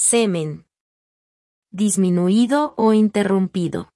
Semen. Disminuido o interrumpido.